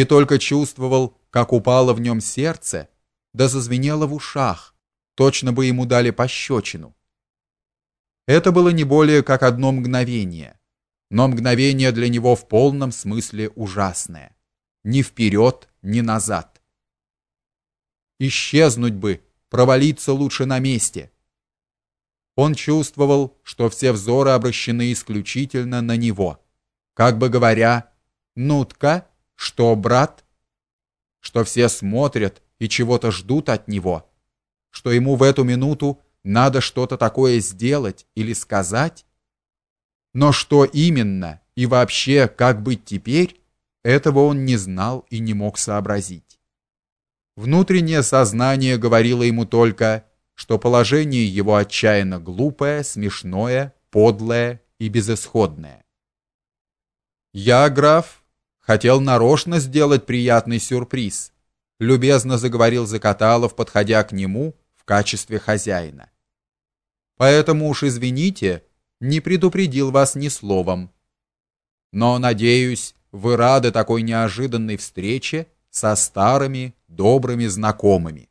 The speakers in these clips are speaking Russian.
и только чувствовал, как упало в нем сердце, да зазвенело в ушах, точно бы ему дали пощечину. Это было не более как одно мгновение, но мгновение для него в полном смысле ужасное. Ни вперед, ни назад. Исчезнуть бы, провалиться лучше на месте. Он чувствовал, что все взоры обращены исключительно на него, как бы говоря: "Нутка, что, брат?" Что все смотрят и чего-то ждут от него, что ему в эту минуту надо что-то такое сделать или сказать. Но что именно и вообще как быть теперь, этого он не знал и не мог сообразить. Внутреннее сознание говорило ему только, что положение его отчаянно глупое, смешное, подлое и безысходное. Я, граф, хотел нарочно сделать приятный сюрприз, любезно заговорил Закаталов, подходя к нему в качестве хозяина. Поэтому уж извините, не предупредил вас ни словом. Но надеюсь, вы рады такой неожиданной встрече со старыми добрыми знакомыми.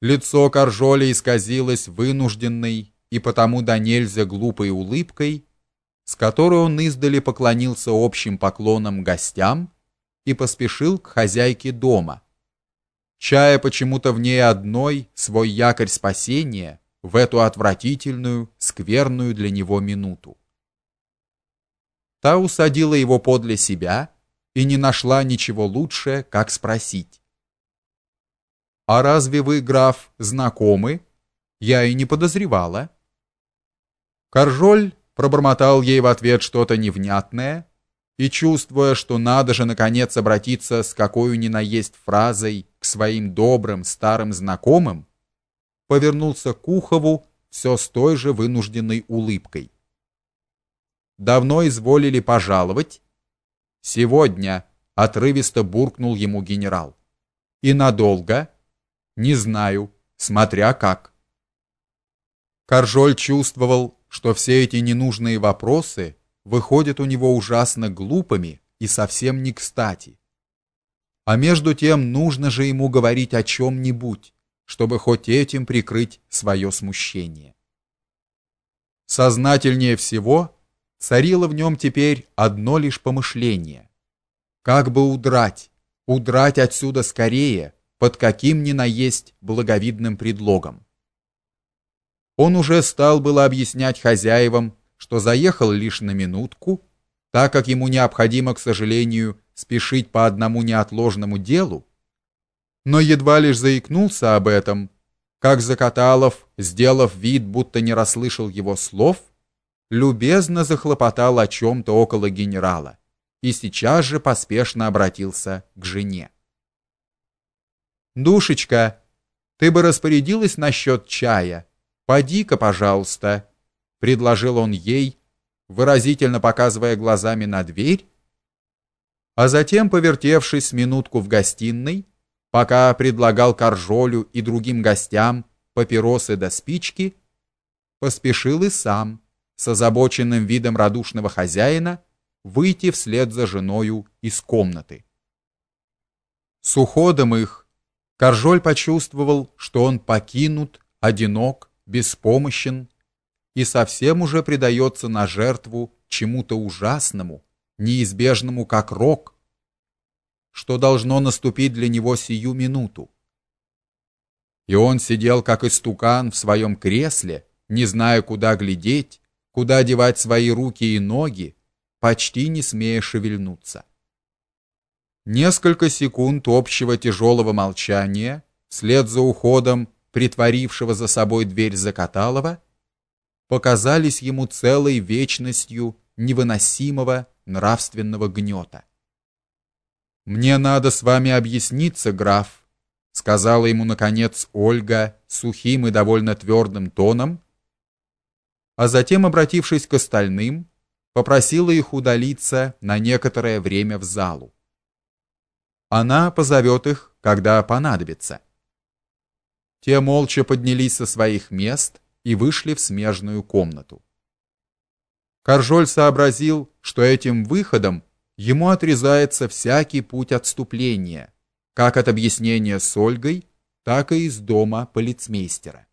Лицо Каржоля исказилось вынужденной и потому до нельзя глупой улыбкой, с которой он издали поклонился общим поклоном гостям и поспешил к хозяйке дома, чая почему-то в ней одной свой якорь спасения в эту отвратительную, скверную для него минуту. Та усадила его подле себя и не нашла ничего лучше, как спросить: "А разве вы, граф, знакомы? Я и не подозревала". Каржоль пробормотал ей в ответ что-то невнятное и чувствуя, что надо же наконец обратиться с какой ни на есть фразой к своим добрым старым знакомым, повернулся к Ухову все с той же вынужденной улыбкой. Давно изволили пожаловать? Сегодня, отрывисто буркнул ему генерал. И надолго? Не знаю, смотря как. Каржоль чувствовал, что все эти ненужные вопросы выходят у него ужасно глупыми и совсем не кстати. А между тем нужно же ему говорить о чем нибудь чтобы хоть этим прикрыть свое смущение. Сознательнее всего царило в нем теперь одно лишь помышление: как бы удрать, удрать отсюда скорее, под каким ни на есть благовидным предлогом. Он уже стал было объяснять хозяевам, что заехал лишь на минутку, так как ему необходимо, к сожалению, спешить по одному неотложному делу, но едва лишь заикнулся об этом, как Закаталов, сделав вид, будто не расслышал его слов, любезно захлопотал о чем то около генерала и сейчас же поспешно обратился к жене. Душечка, ты бы распорядилась насчет чая. Поди-ка, пожалуйста, предложил он ей, выразительно показывая глазами на дверь, а затем, повертевшись минутку в гостиной, пока предлагал Каржолю и другим гостям папиросы да спички, поспешил и сам с озабоченным видом радушного хозяина выйти вслед за женою из комнаты. С уходом их Каржоль почувствовал, что он покинут, одинок, беспомощен и совсем уже предается на жертву чему-то ужасному, неизбежному как рок, что должно наступить для него сию минуту. И он сидел как истукан в своем кресле, не зная, куда глядеть, куда девать свои руки и ноги, почти не смея шевельнуться. Несколько секунд общего тяжелого молчания, вслед за уходом притворившего за собой дверь Закаталова, показались ему целой вечностью невыносимого нравственного гнета. Мне надо с вами объясниться, граф, сказала ему наконец Ольга сухим и довольно твердым тоном, а затем, обратившись к остальным, попросила их удалиться на некоторое время в залу. Она позовет их, когда понадобится. Те молча поднялись со своих мест и вышли в смежную комнату. Каржоль сообразил, что этим выходом ему отрезается всякий путь отступления, как от объяснения с Ольгой, так и из дома полицмейстера.